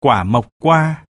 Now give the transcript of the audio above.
quả mộc qua.